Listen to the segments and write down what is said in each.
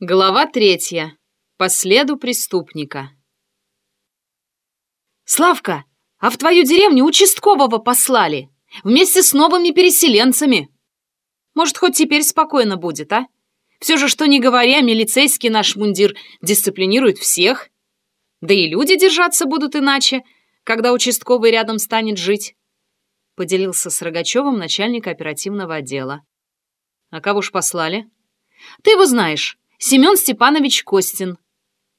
Глава третья. По следу преступника. «Славка, а в твою деревню участкового послали, вместе с новыми переселенцами. Может, хоть теперь спокойно будет, а? Все же, что не говоря, милицейский наш мундир дисциплинирует всех. Да и люди держаться будут иначе, когда участковый рядом станет жить», поделился с Рогачевым начальник оперативного отдела. «А кого ж послали?» «Ты его знаешь». Семен Степанович Костин.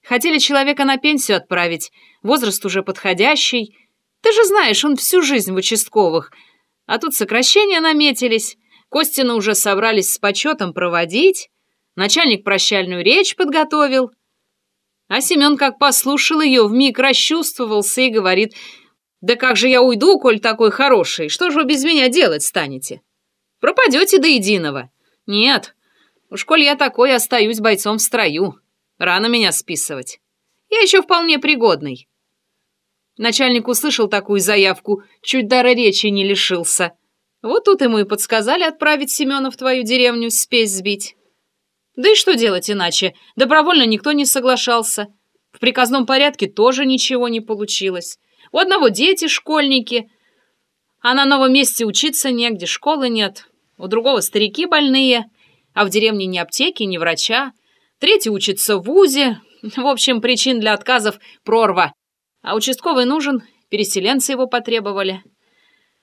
Хотели человека на пенсию отправить, возраст уже подходящий. Ты же знаешь, он всю жизнь в участковых. А тут сокращения наметились. Костина уже собрались с почетом проводить. Начальник прощальную речь подготовил. А Семен, как послушал ее, вмиг расчувствовался и говорит, «Да как же я уйду, коль такой хороший? Что же вы без меня делать станете? Пропадете до единого? Нет, Уж коль я такой, остаюсь бойцом в строю. Рано меня списывать. Я еще вполне пригодный. Начальник услышал такую заявку, чуть дара речи не лишился. Вот тут ему и подсказали отправить Семена в твою деревню спесь сбить. Да и что делать иначе? Добровольно никто не соглашался. В приказном порядке тоже ничего не получилось. У одного дети, школьники, а на новом месте учиться негде, школы нет. У другого старики больные — а в деревне ни аптеки, ни врача. Третий учится в ВУЗе. В общем, причин для отказов прорва. А участковый нужен, переселенцы его потребовали.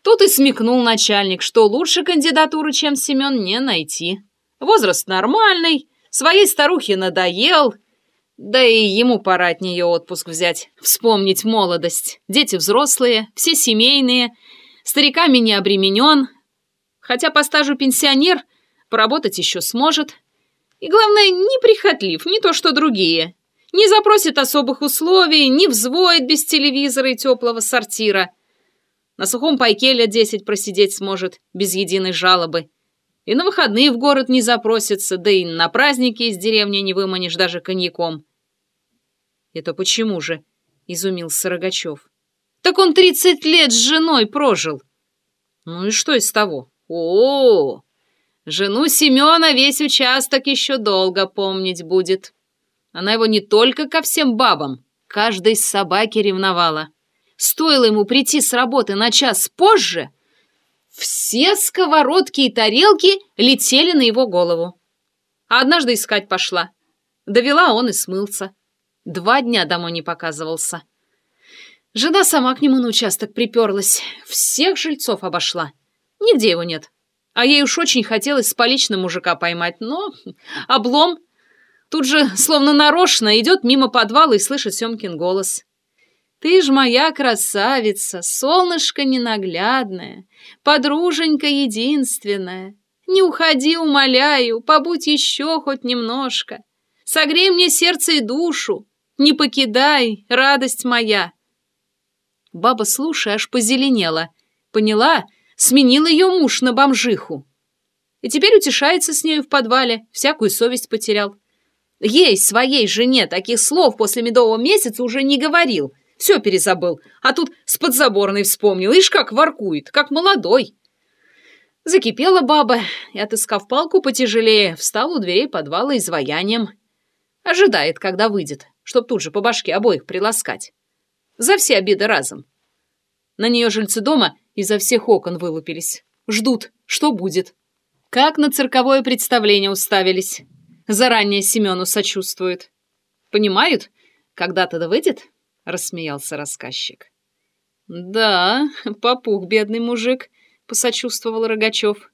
Тут и смекнул начальник, что лучше кандидатуры, чем Семен, не найти. Возраст нормальный, своей старухе надоел, да и ему пора от нее отпуск взять, вспомнить молодость. Дети взрослые, все семейные, стариками не обременен. Хотя по стажу пенсионер – поработать еще сможет. И главное, не прихотлив, не то что другие. Не запросит особых условий, не взвоет без телевизора и теплого сортира. На сухом пайке лет десять просидеть сможет, без единой жалобы. И на выходные в город не запросится, да и на праздники из деревни не выманишь даже коньяком. «Это почему же?» — изумился Рогачев. «Так он тридцать лет с женой прожил». «Ну и что из того?» «О, -о, -о Жену Семена весь участок еще долго помнить будет. Она его не только ко всем бабам, каждой собаке ревновала. Стоило ему прийти с работы на час позже, все сковородки и тарелки летели на его голову. А однажды искать пошла. Довела он и смылся. Два дня домой не показывался. Жена сама к нему на участок приперлась. Всех жильцов обошла. Нигде его нет. А ей уж очень хотелось с поличным мужика поймать, но облом. Тут же, словно нарочно, идет мимо подвала и слышит Семкин голос. «Ты ж моя красавица, солнышко ненаглядное, подруженька единственная. Не уходи, умоляю, побудь еще хоть немножко. Согрей мне сердце и душу, не покидай, радость моя». Баба, слушая, аж позеленела. Поняла, Сменил ее муж на бомжиху. И теперь утешается с нею в подвале, всякую совесть потерял. Ей, своей жене, таких слов после медового месяца уже не говорил. Все перезабыл. А тут с подзаборной вспомнил. Ишь, как воркует, как молодой. Закипела баба и, отыскав палку потяжелее, встал у дверей подвала изваянием. Ожидает, когда выйдет, чтоб тут же по башке обоих приласкать. За все обиды разом. На нее жильцы дома изо всех окон вылупились. Ждут, что будет. Как на цирковое представление уставились. Заранее Семену сочувствуют. Понимают, когда-то да выйдет? Рассмеялся рассказчик. Да, попух, бедный мужик, посочувствовал Рогачев.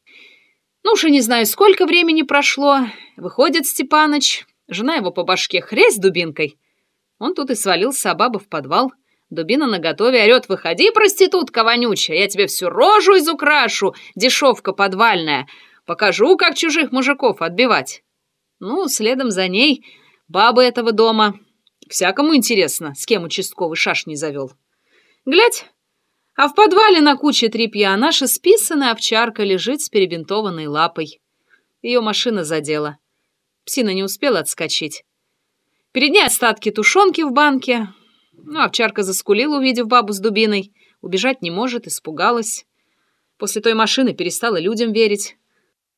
Ну уж и не знаю, сколько времени прошло. Выходит Степаныч, жена его по башке хрясь дубинкой. Он тут и свалился, а баба в подвал. Дубина наготове орет «Выходи, проститутка вонючая, я тебе всю рожу изукрашу, дешевка подвальная, покажу, как чужих мужиков отбивать». Ну, следом за ней бабы этого дома. Всякому интересно, с кем участковый шашни завел. Глядь, а в подвале на куче тряпья наша списанная овчарка лежит с перебинтованной лапой. Ее машина задела. Псина не успела отскочить. Перед ней остатки тушенки в банке, ну, овчарка заскулила, увидев бабу с дубиной. Убежать не может, испугалась. После той машины перестала людям верить.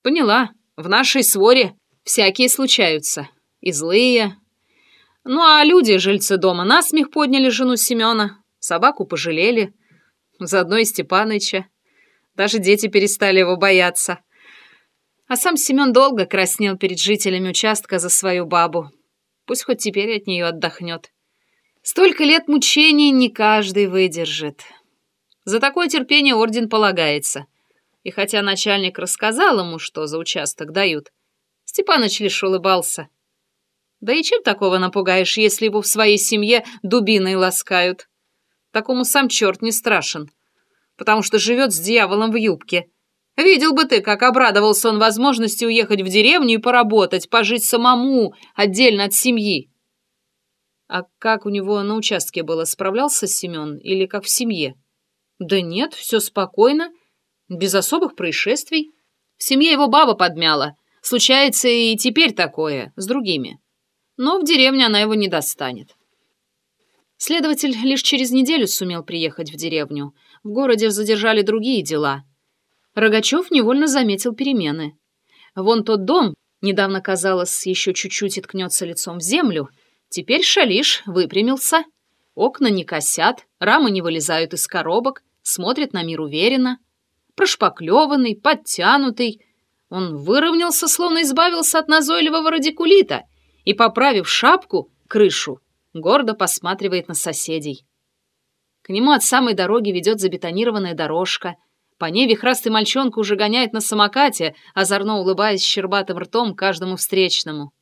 Поняла, в нашей своре всякие случаются. и злые. Ну а люди, жильцы дома, насмех подняли жену Семена, собаку пожалели, заодно и Степаныча. Даже дети перестали его бояться. А сам Семен долго краснел перед жителями участка за свою бабу. Пусть хоть теперь от нее отдохнет. Столько лет мучений не каждый выдержит. За такое терпение орден полагается. И хотя начальник рассказал ему, что за участок дают, Степаныч лишь улыбался. Да и чем такого напугаешь, если его в своей семье дубиной ласкают? Такому сам черт не страшен, потому что живет с дьяволом в юбке. Видел бы ты, как обрадовался он возможности уехать в деревню и поработать, пожить самому, отдельно от семьи. А как у него на участке было, справлялся Семен или как в семье? Да нет, все спокойно, без особых происшествий. В семье его баба подмяла. Случается и теперь такое, с другими. Но в деревне она его не достанет. Следователь лишь через неделю сумел приехать в деревню. В городе задержали другие дела. Рогачев невольно заметил перемены. Вон тот дом, недавно, казалось, еще чуть-чуть и ткнется лицом в землю, теперь шалиш выпрямился. Окна не косят, рамы не вылезают из коробок, смотрит на мир уверенно. Прошпаклеванный, подтянутый. Он выровнялся, словно избавился от назойливого радикулита, и, поправив шапку, крышу, гордо посматривает на соседей. К нему от самой дороги ведет забетонированная дорожка. По ней вихрастый мальчонка уже гоняет на самокате, озорно улыбаясь щербатым ртом каждому встречному.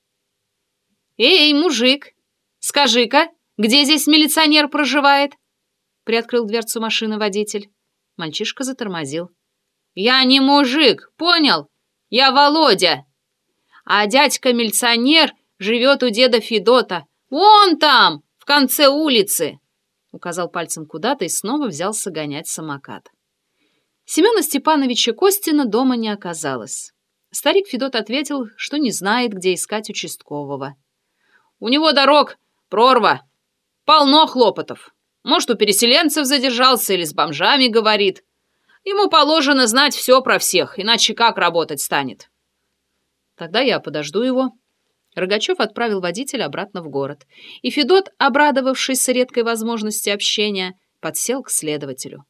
«Эй, мужик, скажи-ка, где здесь милиционер проживает?» Приоткрыл дверцу машины водитель. Мальчишка затормозил. «Я не мужик, понял? Я Володя. А дядька-милиционер живет у деда Федота. Вон там, в конце улицы!» Указал пальцем куда-то и снова взялся гонять самокат. Семена Степановича Костина дома не оказалось. Старик Федот ответил, что не знает, где искать участкового. «У него дорог, прорва, полно хлопотов. Может, у переселенцев задержался или с бомжами говорит. Ему положено знать все про всех, иначе как работать станет?» «Тогда я подожду его», Рогачев отправил водителя обратно в город, и Федот, обрадовавшийся редкой возможности общения, подсел к следователю.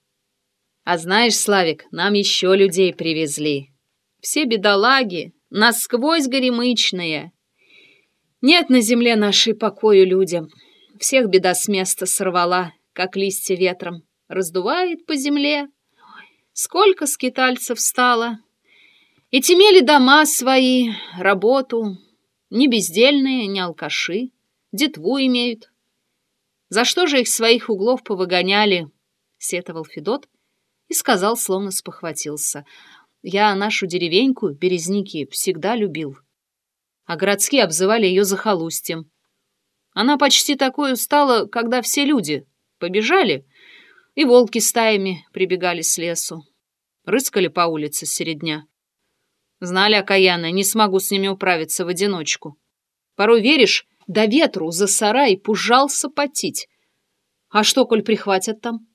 «А знаешь, Славик, нам еще людей привезли. Все бедолаги, насквозь горемычные. Нет на земле нашей покою людям. Всех беда с места сорвала, как листья ветром. Раздувает по земле. Сколько скитальцев стало. И темели дома свои, работу, ни бездельные, ни алкаши, детву имеют. За что же их своих углов повыгоняли? Сетовал Федот и сказал, словно спохватился. Я нашу деревеньку, Березники, всегда любил. А городские обзывали ее захолустьем. Она почти такой стала, когда все люди побежали, и волки стаями прибегали с лесу. Рыскали по улице середня. Знали окаянные, не смогу с ними управиться в одиночку. Порой веришь, до ветру за сарай пужался потить. А что, коль прихватят там?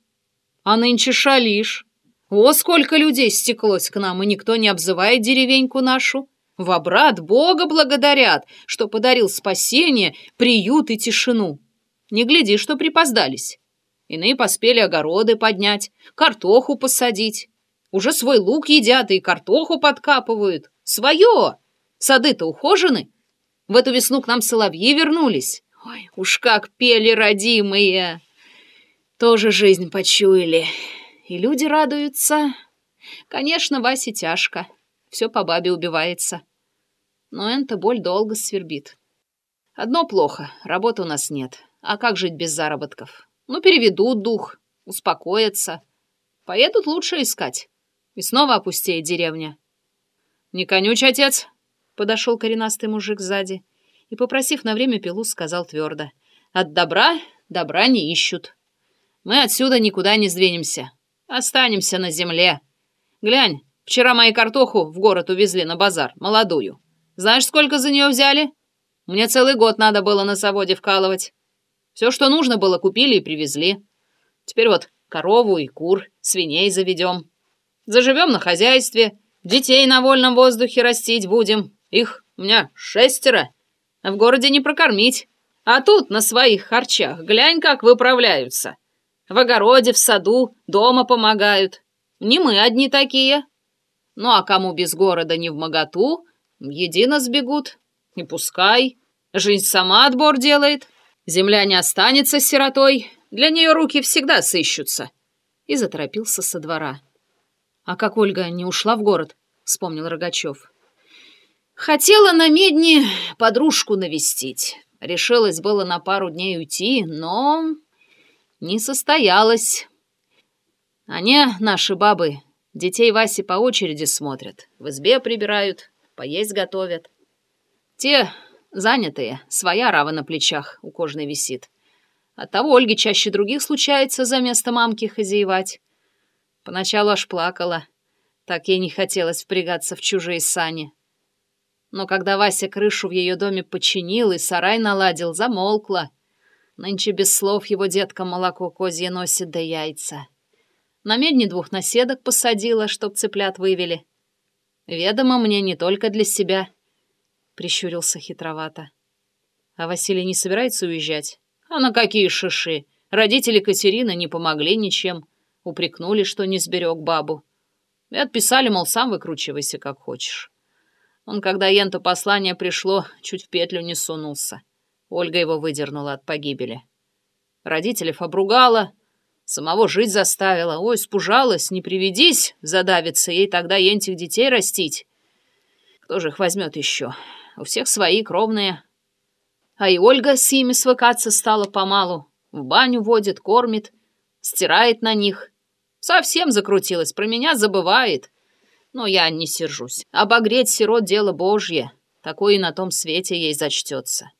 А нынче шалишь. О, сколько людей стеклось к нам, и никто не обзывает деревеньку нашу. Во брат Бога благодарят, что подарил спасение, приют и тишину. Не гляди, что припоздались. Иные поспели огороды поднять, картоху посадить. Уже свой лук едят и картоху подкапывают. Свое! Сады-то ухожены. В эту весну к нам соловьи вернулись. Ой, уж как пели родимые. Тоже жизнь почуяли. И люди радуются. Конечно, Васе тяжко. Все по бабе убивается. Но эта боль долго свербит. Одно плохо, работы у нас нет. А как жить без заработков? Ну, переведут дух, успокоятся. Поедут лучше искать. И снова опустеет деревня. «Не конюч, отец!» — подошел коренастый мужик сзади и, попросив на время пилу, сказал твердо. «От добра добра не ищут. Мы отсюда никуда не сдвинемся. Останемся на земле. Глянь, вчера мои картоху в город увезли на базар, молодую. Знаешь, сколько за нее взяли? Мне целый год надо было на заводе вкалывать. Все, что нужно было, купили и привезли. Теперь вот корову и кур, свиней заведем. Заживем на хозяйстве, детей на вольном воздухе растить будем. Их у меня шестеро. В городе не прокормить. А тут, на своих харчах, глянь, как выправляются. В огороде, в саду, дома помогают. Не мы одни такие. Ну а кому без города не в моготу, едино сбегут. И пускай. Жизнь сама отбор делает. Земля не останется сиротой. Для нее руки всегда сыщутся. И заторопился со двора. А как Ольга не ушла в город, вспомнил Рогачев. Хотела на медне подружку навестить. Решилась было на пару дней уйти, но не состоялось. Они, наши бабы, детей Васи по очереди смотрят, в избе прибирают, поесть готовят. Те занятые, своя рава на плечах у кожной висит. Оттого Ольге чаще других случается за место мамки хозяевать. Поначалу аж плакала, так ей не хотелось впрягаться в чужие сани. Но когда Вася крышу в ее доме починил и сарай наладил, замолкла. Нынче без слов его детка молоко козье носит да яйца. На медне двух наседок посадила, чтоб цыплят вывели. Ведомо мне не только для себя, — прищурился хитровато. А Василий не собирается уезжать? А на какие шиши? Родители Катерины не помогли ничем. Упрекнули, что не сберег бабу. И отписали, мол, сам выкручивайся, как хочешь. Он, когда Енту послание пришло, чуть в петлю не сунулся. Ольга его выдернула от погибели. Родителей обругала, самого жить заставила. Ой, спужалась, не приведись, задавится ей тогда Ентих детей растить. Кто же их возьмет еще? У всех свои кровные. А и Ольга с ими свыкаться стала помалу. В баню водит, кормит, стирает на них. Совсем закрутилась, про меня забывает. Но я не сержусь. Обогреть сирот — дело божье. Такое и на том свете ей зачтется.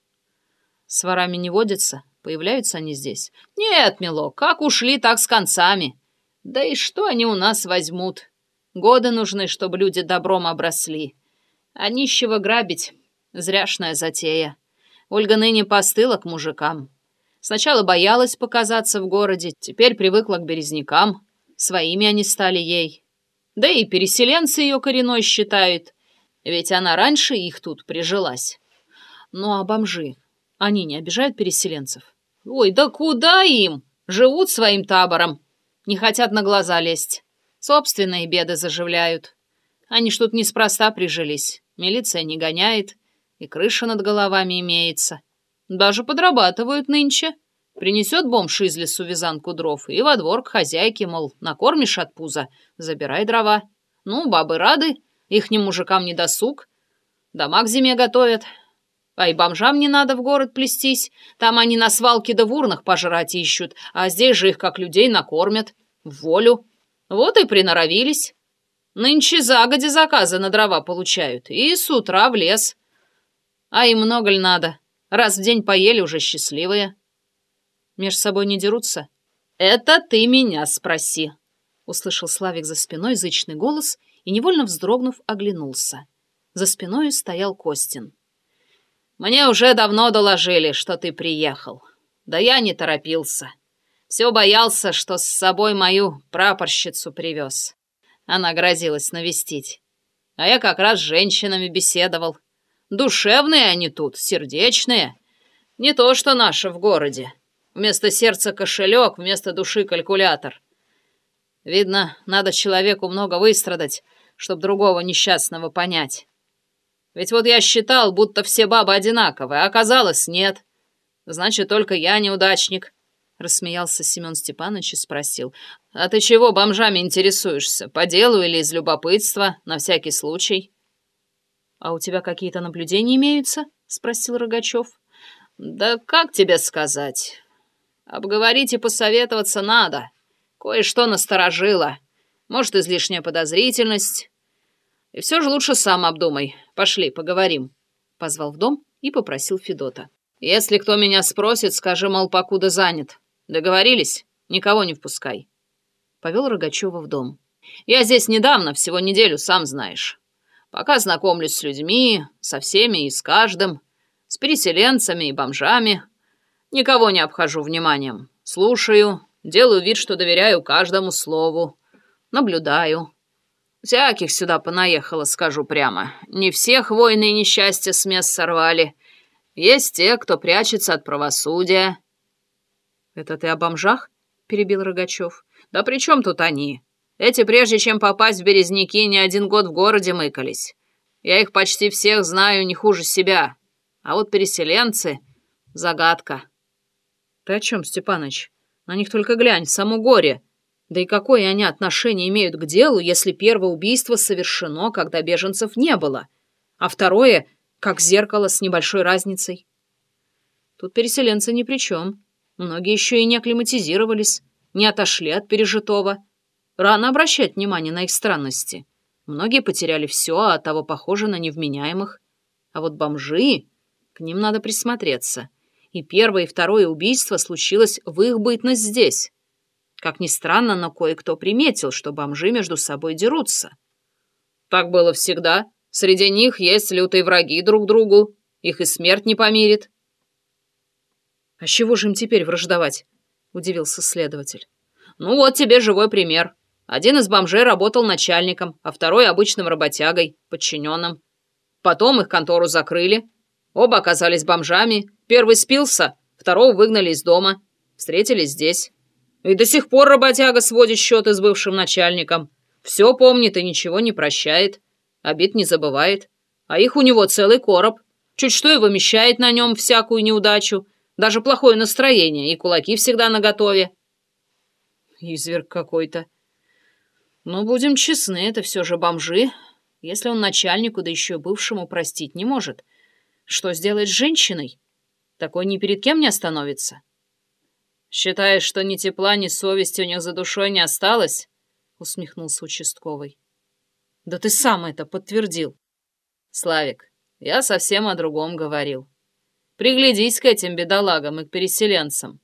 С ворами не водятся? Появляются они здесь? Нет, милок, как ушли, так с концами. Да и что они у нас возьмут? Годы нужны, чтобы люди добром обросли. А нищего грабить — зряшная затея. Ольга ныне постыла к мужикам. Сначала боялась показаться в городе, теперь привыкла к березнякам. Своими они стали ей. Да и переселенцы ее коренной считают, ведь она раньше их тут прижилась. Ну а бомжи, они не обижают переселенцев? Ой, да куда им? Живут своим табором. Не хотят на глаза лезть. Собственные беды заживляют. Они ж тут неспроста прижились. Милиция не гоняет, и крыша над головами имеется. Даже подрабатывают нынче. Принесет бомж из лесу вязанку дров и во двор к хозяйке, мол, накормишь от пуза, забирай дрова. Ну, бабы рады, ихним мужикам не досуг. Дома к зиме готовят. А и бомжам не надо в город плестись. Там они на свалке да в урнах пожрать ищут, а здесь же их как людей накормят. В волю. Вот и приноровились. Нынче загоди заказы на дрова получают. И с утра в лес. А им много ли надо? Раз в день поели уже счастливые. Меж собой не дерутся? Это ты меня спроси. Услышал Славик за спиной зычный голос и, невольно вздрогнув, оглянулся. За спиной стоял Костин. «Мне уже давно доложили, что ты приехал. Да я не торопился. Все боялся, что с собой мою прапорщицу привез. Она грозилась навестить. А я как раз с женщинами беседовал. Душевные они тут, сердечные. Не то, что наши в городе. Вместо сердца кошелек, вместо души калькулятор. Видно, надо человеку много выстрадать, чтобы другого несчастного понять. Ведь вот я считал, будто все бабы одинаковые, а оказалось нет. Значит, только я неудачник. Рассмеялся Семен Степанович и спросил. «А ты чего бомжами интересуешься? По делу или из любопытства? На всякий случай?» «А у тебя какие-то наблюдения имеются?» — спросил Рогачев. «Да как тебе сказать? Обговорить и посоветоваться надо. Кое-что насторожило. Может, излишняя подозрительность. И все же лучше сам обдумай. Пошли, поговорим. Позвал в дом и попросил Федота. Если кто меня спросит, скажи, мол, покуда занят. Договорились? Никого не впускай. Повел Рогачева в дом. Я здесь недавно, всего неделю, сам знаешь. Пока знакомлюсь с людьми, со всеми и с каждым, с переселенцами и бомжами, Никого не обхожу вниманием. Слушаю, делаю вид, что доверяю каждому слову. Наблюдаю. Всяких сюда понаехало, скажу прямо. Не всех войны и несчастья с мест сорвали. Есть те, кто прячется от правосудия». «Это ты о бомжах?» — перебил Рогачев. «Да при чем тут они? Эти, прежде чем попасть в Березники, не один год в городе мыкались. Я их почти всех знаю не хуже себя. А вот переселенцы — загадка». «Ты о чем, Степаныч? На них только глянь, само горе. Да и какое они отношение имеют к делу, если первое убийство совершено, когда беженцев не было, а второе — как зеркало с небольшой разницей?» Тут переселенцы ни при чем. Многие еще и не акклиматизировались, не отошли от пережитого. Рано обращать внимание на их странности. Многие потеряли все, а того похоже на невменяемых. А вот бомжи, к ним надо присмотреться. И первое и второе убийство случилось в их бытность здесь. Как ни странно, но кое-кто приметил, что бомжи между собой дерутся. Так было всегда. Среди них есть лютые враги друг другу. Их и смерть не помирит. «А чего же им теперь враждовать?» — удивился следователь. «Ну вот тебе живой пример. Один из бомжей работал начальником, а второй — обычным работягой, подчиненным. Потом их контору закрыли. Оба оказались бомжами. Первый спился, второго выгнали из дома. Встретились здесь. И до сих пор работяга сводит счеты с бывшим начальником. Все помнит и ничего не прощает. Обид не забывает. А их у него целый короб. Чуть что и вымещает на нем всякую неудачу. Даже плохое настроение, и кулаки всегда наготове. Изверг какой-то. Но будем честны, это все же бомжи. Если он начальнику, да еще бывшему простить не может, что сделать с женщиной? Такой ни перед кем не остановится. Считаешь, что ни тепла, ни совести у них за душой не осталось? Усмехнулся участковый. Да ты сам это подтвердил. Славик, я совсем о другом говорил. Приглядись к этим бедолагам и к переселенцам.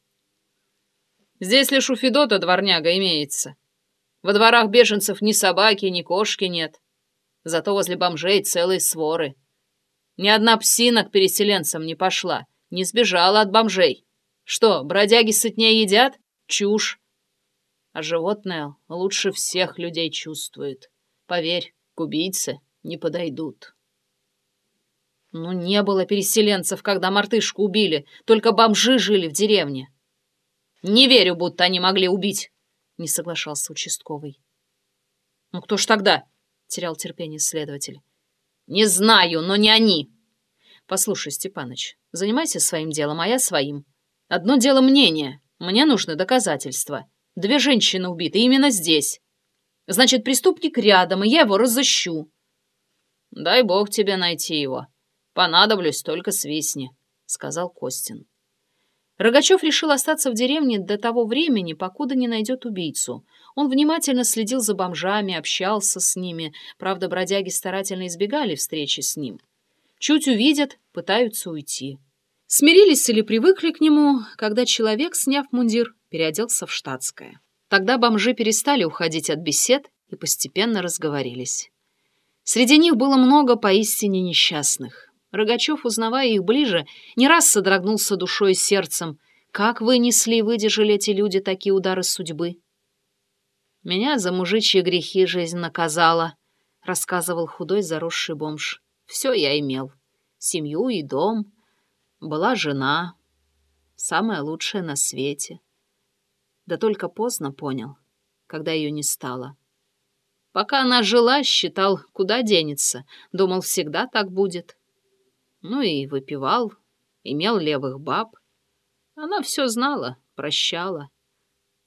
Здесь лишь у Федота дворняга имеется. Во дворах беженцев ни собаки, ни кошки нет. Зато возле бомжей целые своры. Ни одна псина к переселенцам не пошла, не сбежала от бомжей. Что, бродяги сытнее едят? Чушь. А животное лучше всех людей чувствует. Поверь, к убийце не подойдут. Ну, не было переселенцев, когда мартышку убили, только бомжи жили в деревне. Не верю, будто они могли убить, не соглашался участковый. Ну, кто ж тогда? Терял терпение следователь. Не знаю, но не они. Послушай, Степаныч, занимайся своим делом, а я своим. Одно дело мнение, мне нужны доказательства. Две женщины убиты именно здесь. Значит, преступник рядом, и я его разыщу. Дай бог тебе найти его, «Понадоблюсь, только свистни», — сказал Костин. Рогачев решил остаться в деревне до того времени, покуда не найдет убийцу. Он внимательно следил за бомжами, общался с ними. Правда, бродяги старательно избегали встречи с ним. Чуть увидят, пытаются уйти. Смирились или привыкли к нему, когда человек, сняв мундир, переоделся в штатское. Тогда бомжи перестали уходить от бесед и постепенно разговорились. Среди них было много поистине несчастных. Рогачев, узнавая их ближе, не раз содрогнулся душой и сердцем. Как вынесли и выдержали эти люди такие удары судьбы? «Меня за мужичьи грехи жизнь наказала», — рассказывал худой заросший бомж. «Все я имел. Семью и дом. Была жена. Самая лучшая на свете. Да только поздно понял, когда ее не стало. Пока она жила, считал, куда денется. Думал, всегда так будет. Ну и выпивал, имел левых баб. Она все знала, прощала,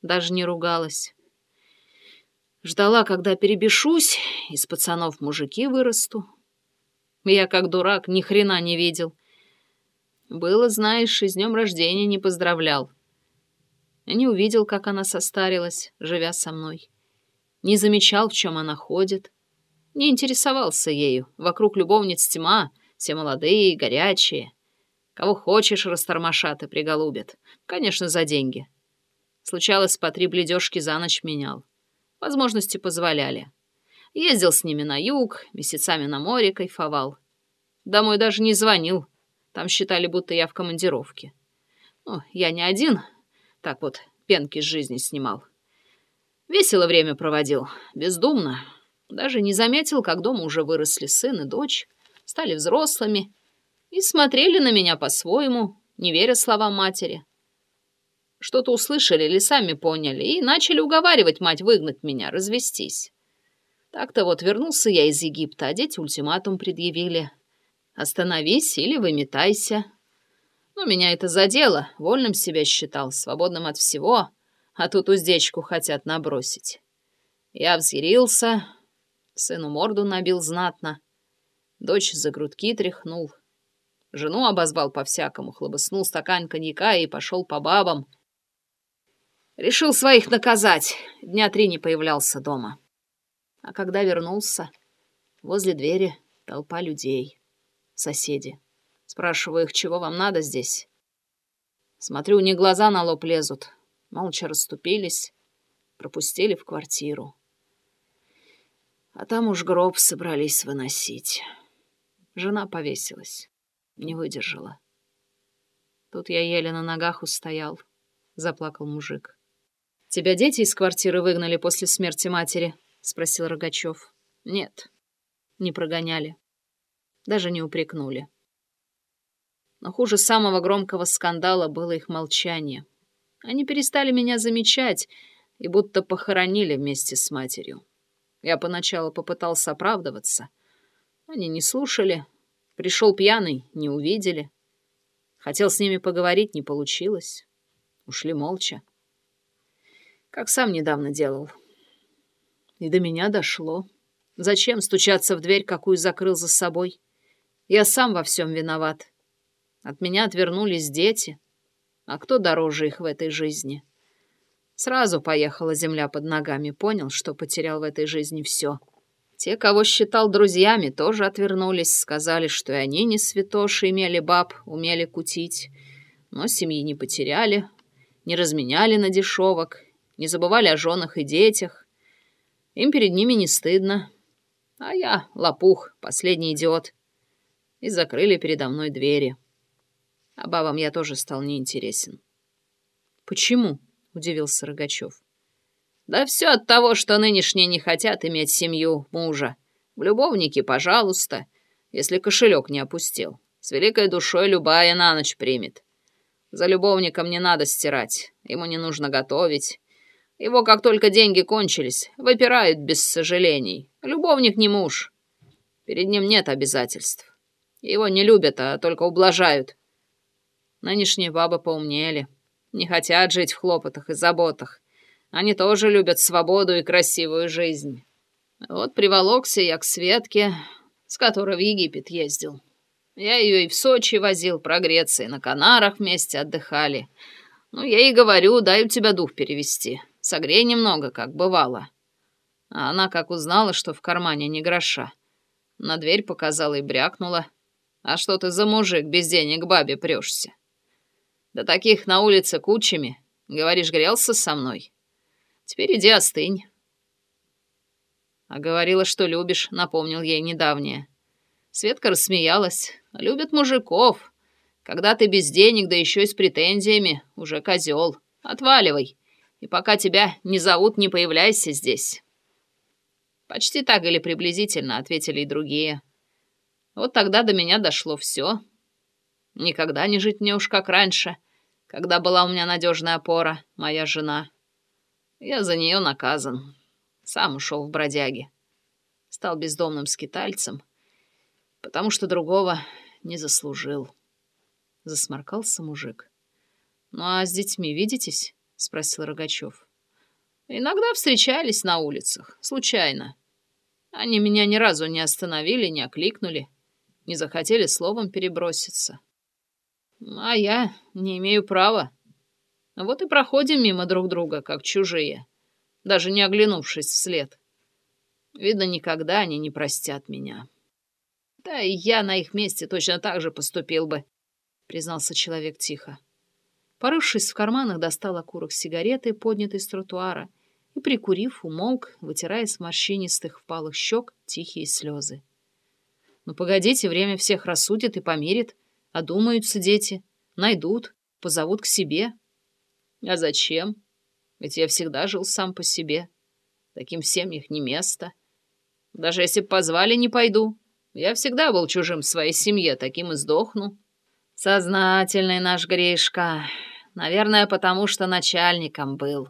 даже не ругалась. Ждала, когда перебешусь, из пацанов мужики вырасту. Я, как дурак, ни хрена не видел. Было, знаешь, и с днем рождения не поздравлял. Не увидел, как она состарилась, живя со мной. Не замечал, в чем она ходит. Не интересовался ею. Вокруг любовниц тьма — все молодые, горячие. Кого хочешь, растормошат и приголубят. Конечно, за деньги. Случалось, по три бледёжки за ночь менял. Возможности позволяли. Ездил с ними на юг, месяцами на море кайфовал. Домой даже не звонил. Там считали, будто я в командировке. Ну, я не один, так вот, пенки с жизни снимал. Весело время проводил, бездумно. Даже не заметил, как дома уже выросли сын и дочь стали взрослыми И смотрели на меня по-своему, не веря словам матери. Что-то услышали или сами поняли, и начали уговаривать мать выгнать меня, развестись. Так-то вот вернулся я из Египта, а дети ультиматум предъявили. Остановись или выметайся. Но меня это задело, вольным себя считал, свободным от всего, а тут уздечку хотят набросить. Я взъярился, сыну морду набил знатно, дочь за грудки тряхнул. Жену обозвал по-всякому, хлобыснул стакан коньяка и пошел по бабам. Решил своих наказать, дня три не появлялся дома. А когда вернулся, возле двери толпа людей, соседи. Спрашиваю их, чего вам надо здесь? Смотрю, не глаза на лоб лезут. Молча расступились, пропустили в квартиру. А там уж гроб собрались выносить. Жена повесилась, не выдержала. Тут я еле на ногах устоял, заплакал мужик. «Тебя дети из квартиры выгнали после смерти матери?» — спросил Рогачев. «Нет, не прогоняли. Даже не упрекнули. Но хуже самого громкого скандала было их молчание. Они перестали меня замечать и будто похоронили вместе с матерью. Я поначалу попытался оправдываться. Они не слушали. Пришел пьяный, не увидели. Хотел с ними поговорить, не получилось. Ушли молча. Как сам недавно делал. И до меня дошло. Зачем стучаться в дверь, какую закрыл за собой? Я сам во всем виноват. От меня отвернулись дети. А кто дороже их в этой жизни? Сразу поехала земля под ногами, понял, что потерял в этой жизни все. Те, кого считал друзьями, тоже отвернулись, сказали, что и они не святоши, имели баб, умели кутить, но семьи не потеряли, не разменяли на дешевок, не забывали о женах и детях. Им перед ними не стыдно. А я, лопух, последний идиот. И закрыли передо мной двери. А бабам я тоже стал неинтересен. «Почему?» — удивился Рогачев. «Да все от того, что нынешние не хотят иметь семью, мужа. В любовнике, пожалуйста, если кошелек не опустил. С великой душой любая на ночь примет. За любовником не надо стирать, ему не нужно готовить. Его, как только деньги кончились, выпирают без сожалений. Любовник не муж. Перед ним нет обязательств. Его не любят, а только ублажают. Нынешние бабы поумнели. Не хотят жить в хлопотах и заботах. Они тоже любят свободу и красивую жизнь. Вот приволокся я к Светке, с которой в Египет ездил. Я ее и в Сочи возил прогреться, и на Канарах вместе отдыхали. Ну, я ей говорю, дай у тебя дух перевести. Согрей немного, как бывало. А она как узнала, что в кармане не гроша. На дверь показала и брякнула. А что ты за мужик без денег бабе прешься? Да таких на улице кучами. Говоришь, грелся со мной? Теперь иди остынь. А говорила, что любишь, напомнил ей недавнее. Светка рассмеялась. Любят мужиков. Когда ты без денег, да еще и с претензиями, уже козел. Отваливай. И пока тебя не зовут, не появляйся здесь. Почти так или приблизительно, ответили и другие. Вот тогда до меня дошло все. Никогда не жить мне уж как раньше когда была у меня надежная опора, моя жена. Я за нее наказан. Сам ушел в бродяги. Стал бездомным скитальцем, потому что другого не заслужил. Засморкался мужик. «Ну а с детьми видитесь?» — спросил Рогачев. «Иногда встречались на улицах, случайно. Они меня ни разу не остановили, не окликнули, не захотели словом переброситься. А я не имею права. Вот и проходим мимо друг друга, как чужие, даже не оглянувшись вслед. Видно, никогда они не простят меня. Да и я на их месте точно так же поступил бы, признался человек тихо. Порывшись в карманах, достал окурок сигареты, поднятый с тротуара, и, прикурив, умолк, вытирая с морщинистых впалых щек тихие слезы. «Ну, погодите, время всех рассудит и помирит», Одумаются дети, найдут, позовут к себе. А зачем? Ведь я всегда жил сам по себе. Таким семьях не место. Даже если б позвали, не пойду. Я всегда был чужим в своей семье, таким и сдохну. Сознательный наш Гришка. Наверное, потому что начальником был.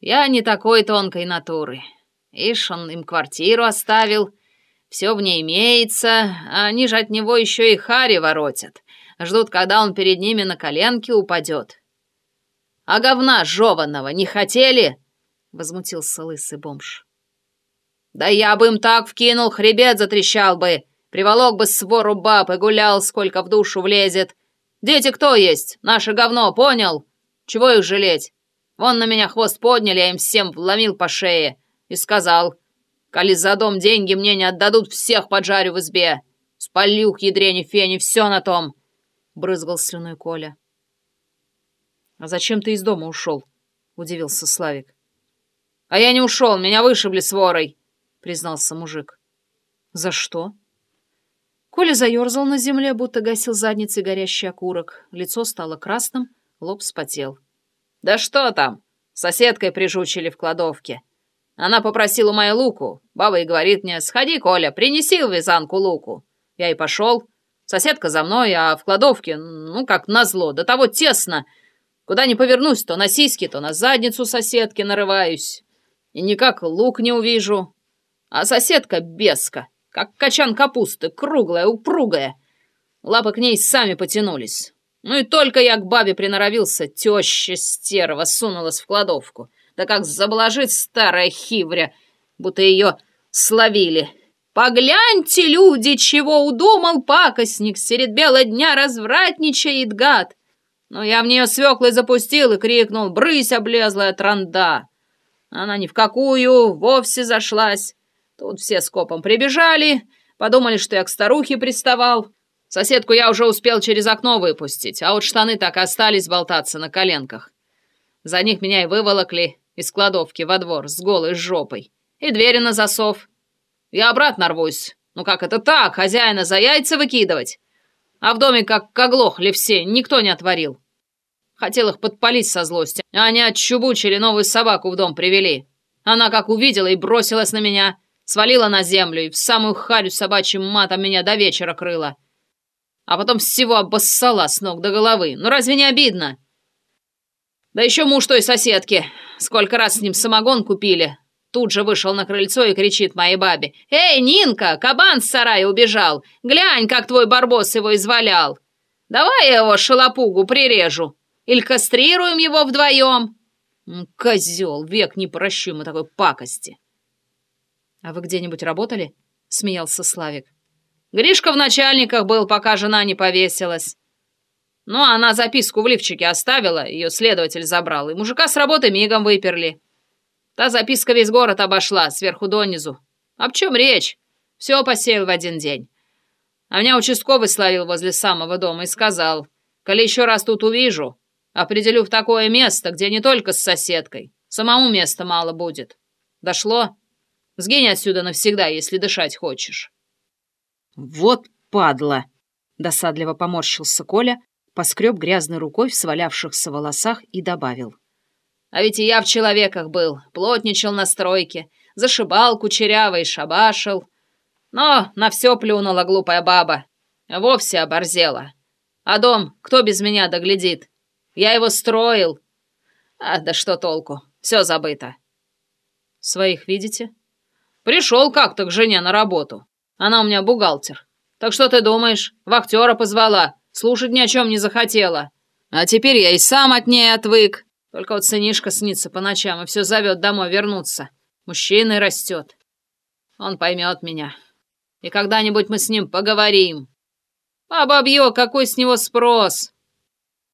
Я не такой тонкой натуры. Ишь, он им квартиру оставил, все в ней имеется, а они же от него еще и хари воротят. Ждут, когда он перед ними на коленке упадет. «А говна жеванного не хотели?» — возмутился лысый бомж. «Да я бы им так вкинул, хребет затрещал бы, приволок бы свору баб и гулял, сколько в душу влезет. Дети кто есть? Наше говно, понял? Чего их жалеть? Вон на меня хвост подняли, я им всем вломил по шее и сказал, коли за дом деньги мне не отдадут, всех поджарю в избе. Спалю к ядрене фени, все на том!» — брызгал слюной Коля. «А зачем ты из дома ушел?» — удивился Славик. «А я не ушел, меня вышибли с ворой!» признался мужик. «За что?» Коля заерзал на земле, будто гасил задницей горящий окурок. Лицо стало красным, лоб спотел. «Да что там? Соседкой прижучили в кладовке. Она попросила мою луку. Баба и говорит мне, сходи, Коля, принеси вязанку луку. Я и пошел. Соседка за мной, а в кладовке, ну, как назло, до того тесно. Куда ни повернусь, то на сиськи, то на задницу соседки нарываюсь. И никак лук не увижу. А соседка беска, как качан капусты, круглая, упругая. Лапы к ней сами потянулись. Ну и только я к бабе приноровился, теща стерва сунулась в кладовку. Да как заблажит старая хивря, будто ее словили. «Погляньте, люди, чего удумал пакостник, средь бела дня развратничает гад!» Но я в нее свеклой запустил и крикнул «Брысь, облезлая транда!» Она ни в какую, вовсе зашлась. Тут все скопом прибежали, подумали, что я к старухе приставал. Соседку я уже успел через окно выпустить, а вот штаны так и остались болтаться на коленках. За них меня и выволокли из кладовки во двор с голой жопой. И двери на засов. Я обратно рвусь. Ну как это так, хозяина за яйца выкидывать? А в доме как оглохли все, никто не отворил. Хотел их подпалить со злости, а они отчубучили новую собаку в дом привели. Она как увидела и бросилась на меня. Свалила на землю и в самую харю собачьим матом меня до вечера крыла. А потом всего обоссала с ног до головы. Ну разве не обидно? Да еще муж той соседки. Сколько раз с ним самогон купили. Тут же вышел на крыльцо и кричит моей бабе. «Эй, Нинка, кабан с сарая убежал! Глянь, как твой барбос его извалял! Давай я его шалопугу прирежу! Или кастрируем его вдвоем!» Козел, век не прощу ему такой пакости. «А вы где-нибудь работали?» — смеялся Славик. «Гришка в начальниках был, пока жена не повесилась. Ну, она записку в лифчике оставила, ее следователь забрал, и мужика с работы мигом выперли. Та записка весь город обошла, сверху донизу. Об чем речь? Все посеял в один день. А меня участковый словил возле самого дома и сказал, коли еще раз тут увижу, определю в такое место, где не только с соседкой, самому места мало будет. Дошло?» Сгинь отсюда навсегда, если дышать хочешь». «Вот падла!» — досадливо поморщился Коля, поскреб грязной рукой в свалявшихся волосах и добавил. «А ведь и я в человеках был, плотничал на стройке, зашибал кучерявый, шабашил. Но на все плюнула глупая баба, вовсе оборзела. А дом кто без меня доглядит? Я его строил. А да что толку, все забыто». «Своих видите?» Пришел как-то к жене на работу. Она у меня бухгалтер. Так что ты думаешь, в актера позвала, слушать ни о чем не захотела. А теперь я и сам от ней отвык. Только вот сынишка снится по ночам и все зовет домой вернуться. Мужчиной растет. Он поймет меня. И когда-нибудь мы с ним поговорим. А какой с него спрос?